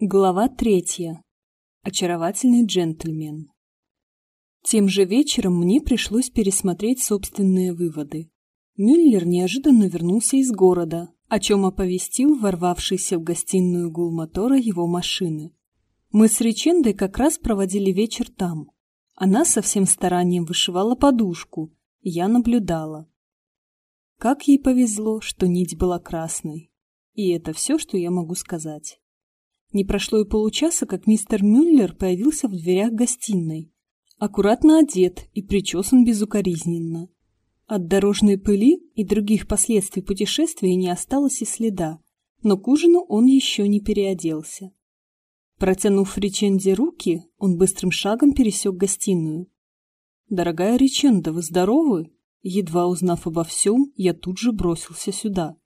Глава третья. Очаровательный джентльмен. Тем же вечером мне пришлось пересмотреть собственные выводы. Мюллер неожиданно вернулся из города, о чем оповестил ворвавшийся в гостиную гул мотора его машины. Мы с Ричендой как раз проводили вечер там. Она со всем старанием вышивала подушку, я наблюдала. Как ей повезло, что нить была красной. И это все, что я могу сказать. Не прошло и получаса, как мистер Мюллер появился в дверях гостиной. Аккуратно одет и причесан безукоризненно. От дорожной пыли и других последствий путешествия не осталось и следа, но к ужину он еще не переоделся. Протянув Риченде руки, он быстрым шагом пересек гостиную. «Дорогая Риченда, вы здоровы?» Едва узнав обо всем, я тут же бросился сюда.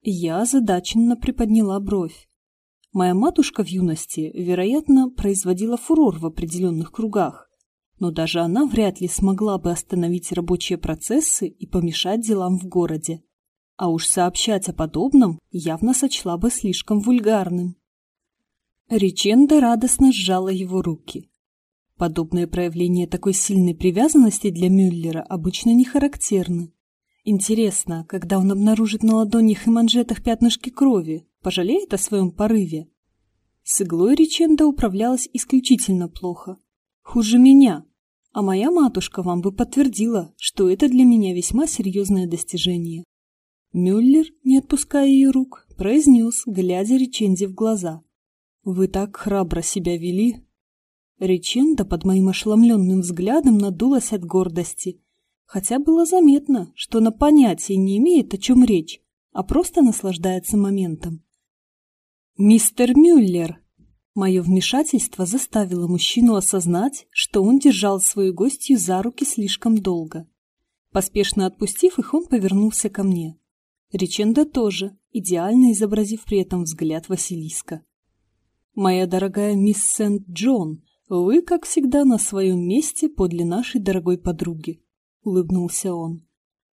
Я озадаченно приподняла бровь. Моя матушка в юности, вероятно, производила фурор в определенных кругах, но даже она вряд ли смогла бы остановить рабочие процессы и помешать делам в городе. А уж сообщать о подобном явно сочла бы слишком вульгарным. Риченда радостно сжала его руки. Подобные проявления такой сильной привязанности для Мюллера обычно не характерны. Интересно, когда он обнаружит на ладонях и манжетах пятнышки крови, пожалеет о своем порыве? С иглой Риченда управлялась исключительно плохо. Хуже меня. А моя матушка вам бы подтвердила, что это для меня весьма серьезное достижение. Мюллер, не отпуская ее рук, произнес, глядя Риченде в глаза. «Вы так храбро себя вели!» Риченда под моим ошеломленным взглядом надулась от гордости хотя было заметно, что она понятия не имеет, о чем речь, а просто наслаждается моментом. «Мистер Мюллер!» Мое вмешательство заставило мужчину осознать, что он держал свою гостью за руки слишком долго. Поспешно отпустив их, он повернулся ко мне. Риченда тоже, идеально изобразив при этом взгляд Василиска. «Моя дорогая мисс Сент-Джон, вы, как всегда, на своем месте подле нашей дорогой подруги. — улыбнулся он.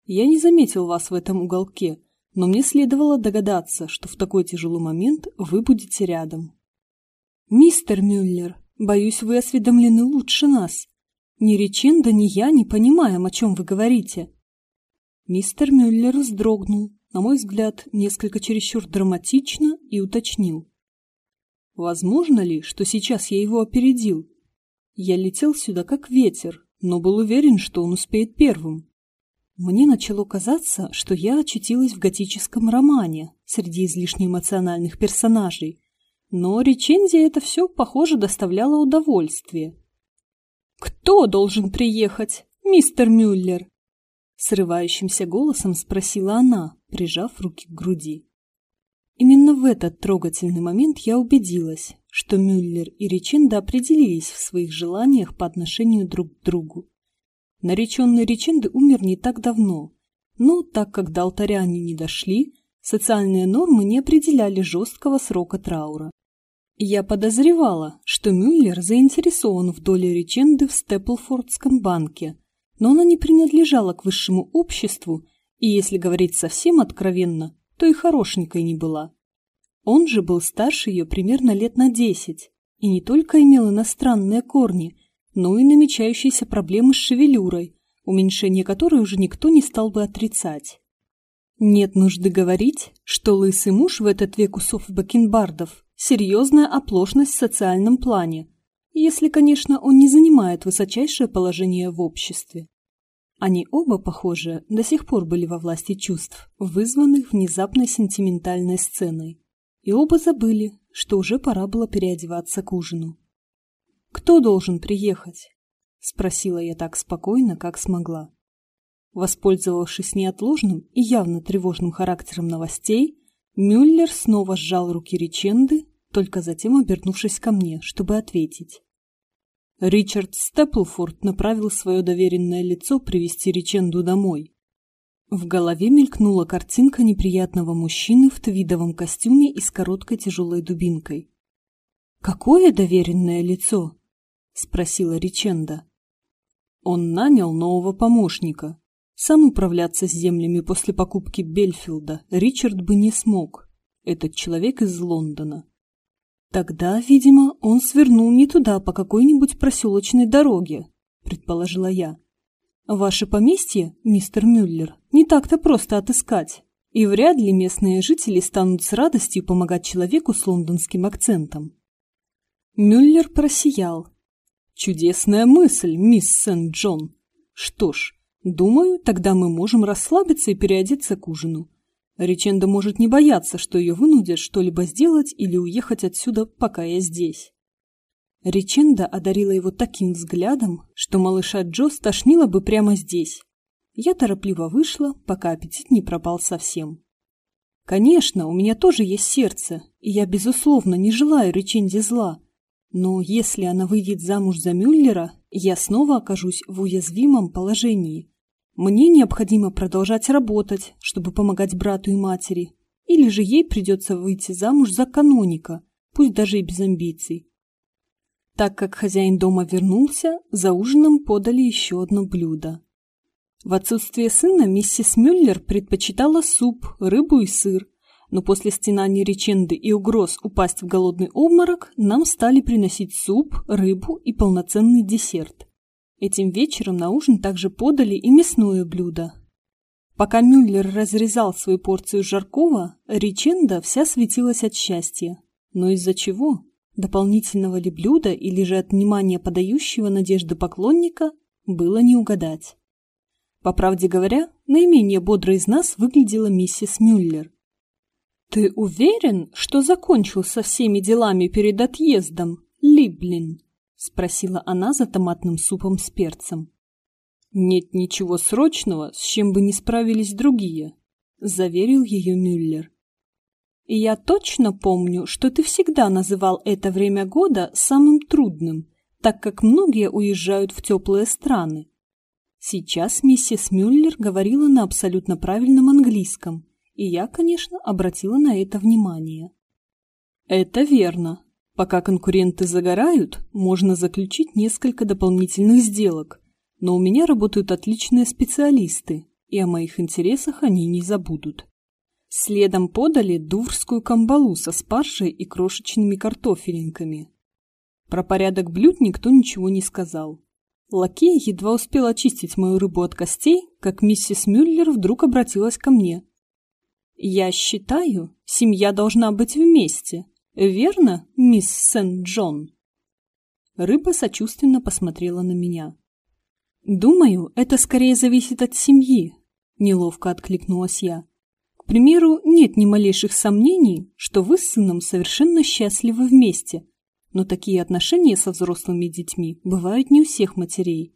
«Я не заметил вас в этом уголке, но мне следовало догадаться, что в такой тяжелый момент вы будете рядом». «Мистер Мюллер, боюсь, вы осведомлены лучше нас. Ни Ричинда, ни я не понимаем, о чем вы говорите». Мистер Мюллер вздрогнул, на мой взгляд, несколько чересчур драматично и уточнил. «Возможно ли, что сейчас я его опередил? Я летел сюда как ветер, но был уверен, что он успеет первым. Мне начало казаться, что я очутилась в готическом романе среди излишне эмоциональных персонажей, но речензия это все, похоже, доставляло удовольствие. «Кто должен приехать, мистер Мюллер?» Срывающимся голосом спросила она, прижав руки к груди. Именно в этот трогательный момент я убедилась, что Мюллер и Риченда определились в своих желаниях по отношению друг к другу. Нареченный Риченды умер не так давно, но так как до алтаря они не дошли, социальные нормы не определяли жесткого срока траура. Я подозревала, что Мюллер заинтересован в доле Риченды в Степлфордском банке, но она не принадлежала к высшему обществу и, если говорить совсем откровенно, то и хорошенькой не была. Он же был старше ее примерно лет на десять и не только имел иностранные корни, но и намечающиеся проблемы с шевелюрой, уменьшение которой уже никто не стал бы отрицать. Нет нужды говорить, что лысый муж в этот век усов бакенбардов – серьезная оплошность в социальном плане, если, конечно, он не занимает высочайшее положение в обществе. Они оба, похоже, до сих пор были во власти чувств, вызванных внезапной сентиментальной сценой. И оба забыли, что уже пора было переодеваться к ужину. «Кто должен приехать?» — спросила я так спокойно, как смогла. Воспользовавшись неотложным и явно тревожным характером новостей, Мюллер снова сжал руки Риченды, только затем обернувшись ко мне, чтобы ответить. Ричард Степлфорд направил свое доверенное лицо привести Риченду домой. В голове мелькнула картинка неприятного мужчины в твидовом костюме и с короткой тяжелой дубинкой. «Какое доверенное лицо?» — спросила Риченда. Он нанял нового помощника. Сам управляться с землями после покупки Бельфилда Ричард бы не смог. Этот человек из Лондона. Тогда, видимо, он свернул не туда по какой-нибудь проселочной дороге, предположила я. Ваше поместье, мистер Мюллер, не так-то просто отыскать, и вряд ли местные жители станут с радостью помогать человеку с лондонским акцентом. Мюллер просиял. Чудесная мысль, мисс Сент-Джон. Что ж, думаю, тогда мы можем расслабиться и переодеться к ужину. Риченда может не бояться, что ее вынудят что-либо сделать или уехать отсюда, пока я здесь. Риченда одарила его таким взглядом, что малыша Джо стошнило бы прямо здесь. Я торопливо вышла, пока аппетит не пропал совсем. Конечно, у меня тоже есть сердце, и я, безусловно, не желаю Риченде зла. Но если она выйдет замуж за Мюллера, я снова окажусь в уязвимом положении. Мне необходимо продолжать работать, чтобы помогать брату и матери, или же ей придется выйти замуж за каноника, пусть даже и без амбиций. Так как хозяин дома вернулся, за ужином подали еще одно блюдо. В отсутствие сына миссис Мюллер предпочитала суп, рыбу и сыр, но после стенаний реченды и угроз упасть в голодный обморок нам стали приносить суп, рыбу и полноценный десерт. Этим вечером на ужин также подали и мясное блюдо. Пока Мюллер разрезал свою порцию жаркого, Риченда вся светилась от счастья. Но из-за чего? Дополнительного ли блюда или же от внимания подающего надежды поклонника было не угадать. По правде говоря, наименее бодро из нас выглядела миссис Мюллер. «Ты уверен, что закончил со всеми делами перед отъездом, Либлин?» — спросила она за томатным супом с перцем. «Нет ничего срочного, с чем бы не справились другие», — заверил ее Мюллер. «И я точно помню, что ты всегда называл это время года самым трудным, так как многие уезжают в теплые страны». Сейчас миссис Мюллер говорила на абсолютно правильном английском, и я, конечно, обратила на это внимание. «Это верно», Пока конкуренты загорают, можно заключить несколько дополнительных сделок, но у меня работают отличные специалисты, и о моих интересах они не забудут. Следом подали дуврскую камбалу со спаржей и крошечными картофелинками. Про порядок блюд никто ничего не сказал. Лакей едва успел очистить мою рыбу от костей, как миссис Мюллер вдруг обратилась ко мне. «Я считаю, семья должна быть вместе, Верно, мисс Сент-Джон?» Рыба сочувственно посмотрела на меня. «Думаю, это скорее зависит от семьи», — неловко откликнулась я. «К примеру, нет ни малейших сомнений, что вы с сыном совершенно счастливы вместе, но такие отношения со взрослыми детьми бывают не у всех матерей».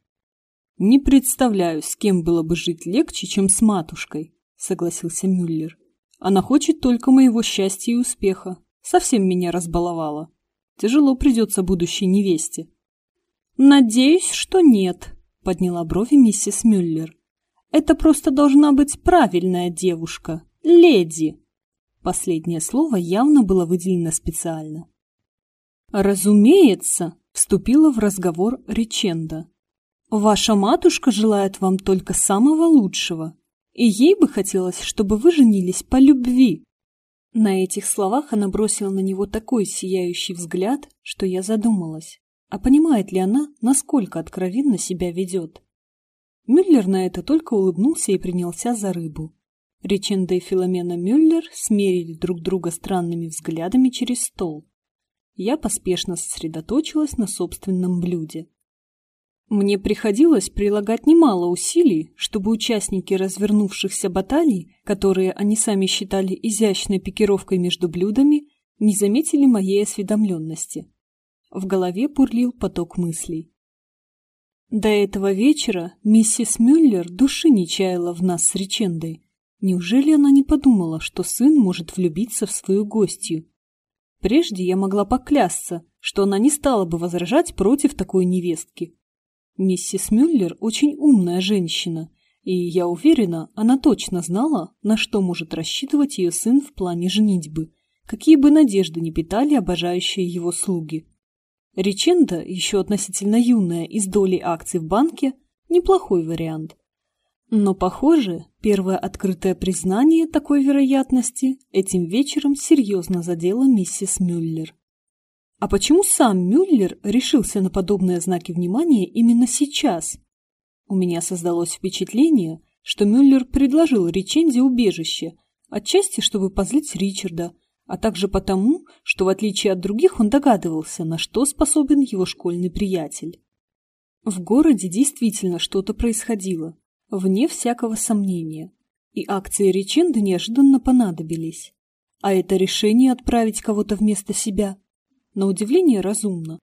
«Не представляю, с кем было бы жить легче, чем с матушкой», — согласился Мюллер. «Она хочет только моего счастья и успеха, Совсем меня разбаловала. Тяжело придется будущей невесте. «Надеюсь, что нет», — подняла брови миссис Мюллер. «Это просто должна быть правильная девушка, леди». Последнее слово явно было выделено специально. «Разумеется», — вступила в разговор Риченда. «Ваша матушка желает вам только самого лучшего, и ей бы хотелось, чтобы вы женились по любви, на этих словах она бросила на него такой сияющий взгляд, что я задумалась, а понимает ли она, насколько откровенно себя ведет. Мюллер на это только улыбнулся и принялся за рыбу. Риченда и Филомена Мюллер смерили друг друга странными взглядами через стол. Я поспешно сосредоточилась на собственном блюде. Мне приходилось прилагать немало усилий, чтобы участники развернувшихся баталий, которые они сами считали изящной пикировкой между блюдами, не заметили моей осведомленности. В голове бурлил поток мыслей. До этого вечера миссис Мюллер души не чаяла в нас с Ричендой. Неужели она не подумала, что сын может влюбиться в свою гостью? Прежде я могла поклясться, что она не стала бы возражать против такой невестки. Миссис Мюллер очень умная женщина, и, я уверена, она точно знала, на что может рассчитывать ее сын в плане женитьбы, какие бы надежды не питали обожающие его слуги. Риченда, еще относительно юная, из доли акций в банке, неплохой вариант. Но, похоже, первое открытое признание такой вероятности этим вечером серьезно задело миссис Мюллер. А почему сам Мюллер решился на подобные знаки внимания именно сейчас? У меня создалось впечатление, что Мюллер предложил Риченде убежище, отчасти чтобы позлить Ричарда, а также потому, что в отличие от других он догадывался, на что способен его школьный приятель. В городе действительно что-то происходило, вне всякого сомнения, и акции Риченды неожиданно понадобились. А это решение отправить кого-то вместо себя, на удивление, разумно.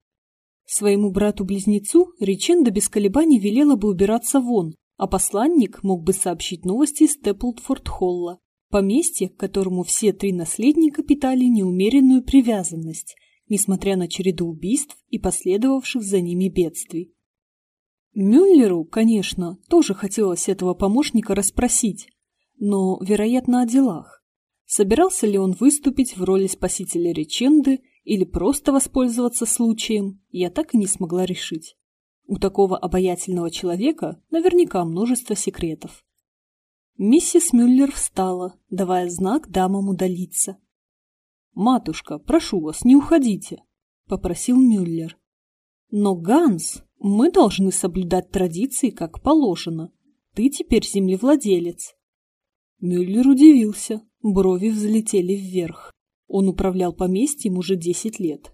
Своему брату-близнецу Риченда без колебаний велела бы убираться вон, а посланник мог бы сообщить новости из Теплдфорд-Холла, поместье, к которому все три наследника питали неумеренную привязанность, несмотря на череду убийств и последовавших за ними бедствий. Мюллеру, конечно, тоже хотелось этого помощника расспросить, но, вероятно, о делах. Собирался ли он выступить в роли спасителя Реченды или просто воспользоваться случаем, я так и не смогла решить. У такого обаятельного человека наверняка множество секретов. Миссис Мюллер встала, давая знак дамам удалиться. «Матушка, прошу вас, не уходите», — попросил Мюллер. «Но, Ганс, мы должны соблюдать традиции, как положено. Ты теперь землевладелец». Мюллер удивился, брови взлетели вверх. Он управлял поместьем уже десять лет.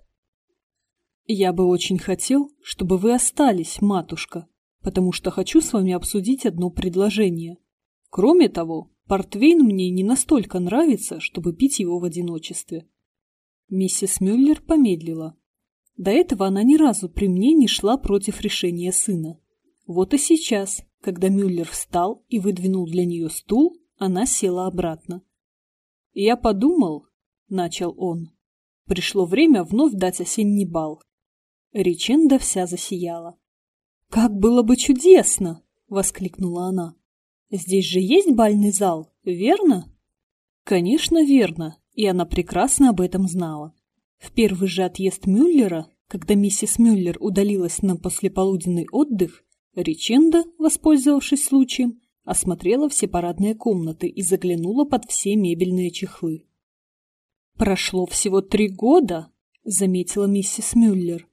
«Я бы очень хотел, чтобы вы остались, матушка, потому что хочу с вами обсудить одно предложение. Кроме того, портвейн мне не настолько нравится, чтобы пить его в одиночестве». Миссис Мюллер помедлила. До этого она ни разу при мне не шла против решения сына. Вот и сейчас, когда Мюллер встал и выдвинул для нее стул, она села обратно. «Я подумал», — начал он, — «пришло время вновь дать осенний бал. Риченда вся засияла. «Как было бы чудесно!» — воскликнула она. «Здесь же есть бальный зал, верно?» Конечно, верно, и она прекрасно об этом знала. В первый же отъезд Мюллера, когда миссис Мюллер удалилась на послеполуденный отдых, Риченда, воспользовавшись случаем, осмотрела все парадные комнаты и заглянула под все мебельные чехлы. «Прошло всего три года», — заметила миссис Мюллер.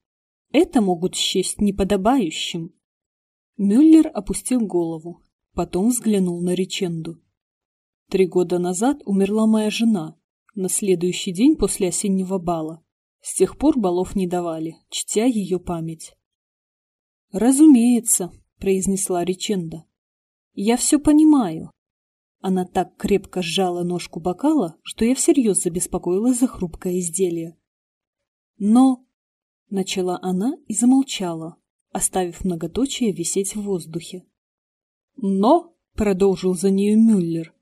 Это могут счесть неподобающим. Мюллер опустил голову, потом взглянул на Риченду. Три года назад умерла моя жена, на следующий день после осеннего бала. С тех пор балов не давали, чтя ее память. «Разумеется», — произнесла Риченда. «Я все понимаю». Она так крепко сжала ножку бокала, что я всерьез забеспокоилась за хрупкое изделие. «Но Начала она и замолчала, оставив многоточие висеть в воздухе. Но, продолжил за нею Мюллер,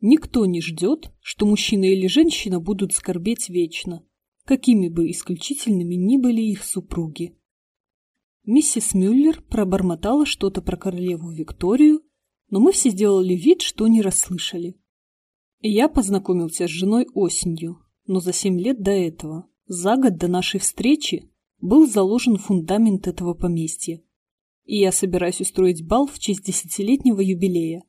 никто не ждет, что мужчина или женщина будут скорбеть вечно, какими бы исключительными ни были их супруги. Миссис Мюллер пробормотала что-то про королеву Викторию, но мы все сделали вид, что не расслышали. Я познакомился с женой осенью, но за семь лет до этого, за год до нашей встречи, был заложен фундамент этого поместья. И я собираюсь устроить бал в честь десятилетнего юбилея.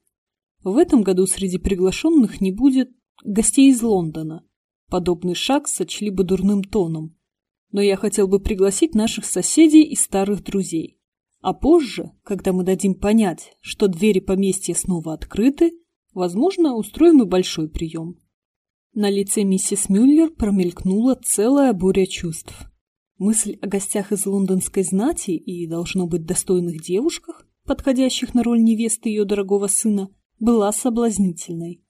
В этом году среди приглашенных не будет гостей из Лондона. Подобный шаг сочли бы дурным тоном. Но я хотел бы пригласить наших соседей и старых друзей. А позже, когда мы дадим понять, что двери поместья снова открыты, возможно, устроим и большой прием. На лице миссис Мюллер промелькнула целая буря чувств. Мысль о гостях из лондонской знати и, должно быть, достойных девушках, подходящих на роль невесты ее дорогого сына, была соблазнительной.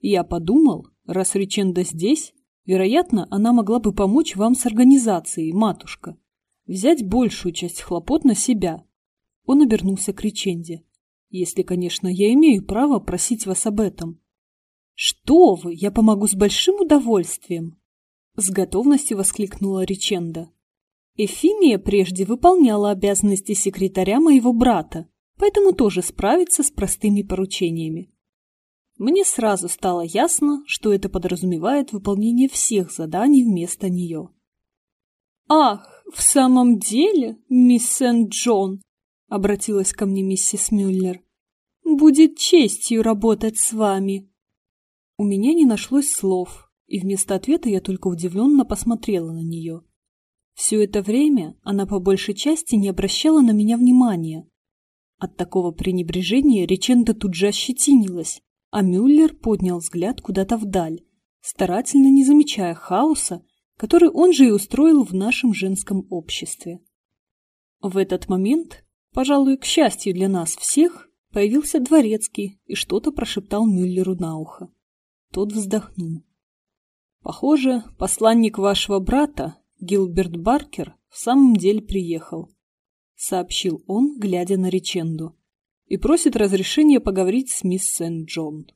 Я подумал, раз Риченда здесь, вероятно, она могла бы помочь вам с организацией, матушка. Взять большую часть хлопот на себя. Он обернулся к Риченде. Если, конечно, я имею право просить вас об этом. Что вы, я помогу с большим удовольствием. С готовностью воскликнула Риченда. Эфимия прежде выполняла обязанности секретаря моего брата, поэтому тоже справится с простыми поручениями. Мне сразу стало ясно, что это подразумевает выполнение всех заданий вместо нее. «Ах, в самом деле, мисс Сент-Джон», — обратилась ко мне миссис Мюллер, — «будет честью работать с вами». У меня не нашлось слов, и вместо ответа я только удивленно посмотрела на нее. Все это время она по большей части не обращала на меня внимания. От такого пренебрежения Реченда тут же ощетинилась, а Мюллер поднял взгляд куда-то вдаль, старательно не замечая хаоса, который он же и устроил в нашем женском обществе. В этот момент, пожалуй, к счастью для нас всех, появился дворецкий и что-то прошептал Мюллеру на ухо. Тот вздохнул. Похоже, посланник вашего брата, Гилберт Баркер, в самом деле приехал, сообщил он, глядя на Риченду, и просит разрешения поговорить с мисс Сент-Джон.